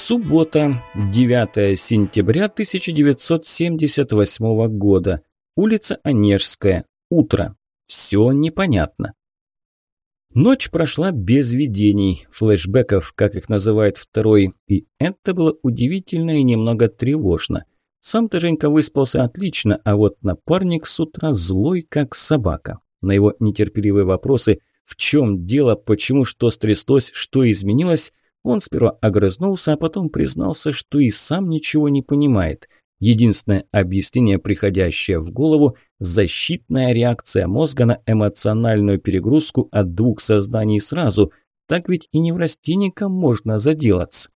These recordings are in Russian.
Суббота, 9 сентября 1978 года. Улица Онежская. Утро. Все непонятно. Ночь прошла без видений, флешбеков, как их называет второй, и это было удивительно и немного тревожно. Сам-то Женька выспался отлично, а вот напарник с утра злой, как собака. На его нетерпеливые вопросы «в чем дело?», «почему?», «что стряслось?», «что изменилось?», он сперва огрызнулся, а потом признался, что и сам ничего не понимает. Единственное объяснение, приходящее в голову – защитная реакция мозга на эмоциональную перегрузку от двух сознаний сразу. Так ведь и неврастенникам можно заделаться.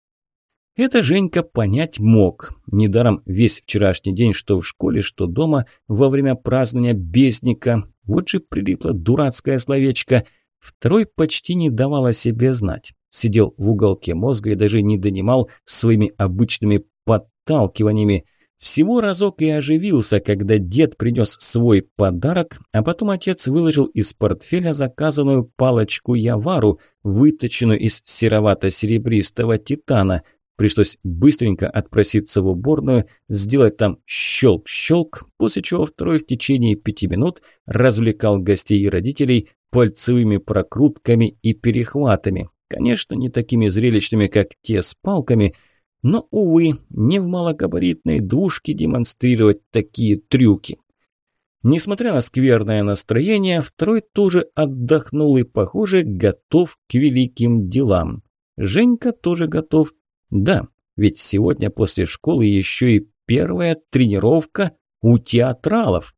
Это Женька понять мог. Недаром весь вчерашний день, что в школе, что дома, во время празднования бездника. Вот же прилипло дурацкое словечко. Второй почти не давал о себе знать. Сидел в уголке мозга и даже не донимал своими обычными подталкиваниями. Всего разок и оживился, когда дед принес свой подарок, а потом отец выложил из портфеля заказанную палочку Явару, выточенную из серовато-серебристого титана. Пришлось быстренько отпроситься в уборную, сделать там щелк-щелк, после чего второй в течение пяти минут развлекал гостей и родителей пальцевыми прокрутками и перехватами. Конечно, не такими зрелищными, как те с палками – но, увы, не в малогабаритной двушке демонстрировать такие трюки. Несмотря на скверное настроение, второй тоже отдохнул и, похоже, готов к великим делам. Женька тоже готов. Да, ведь сегодня после школы еще и первая тренировка у театралов.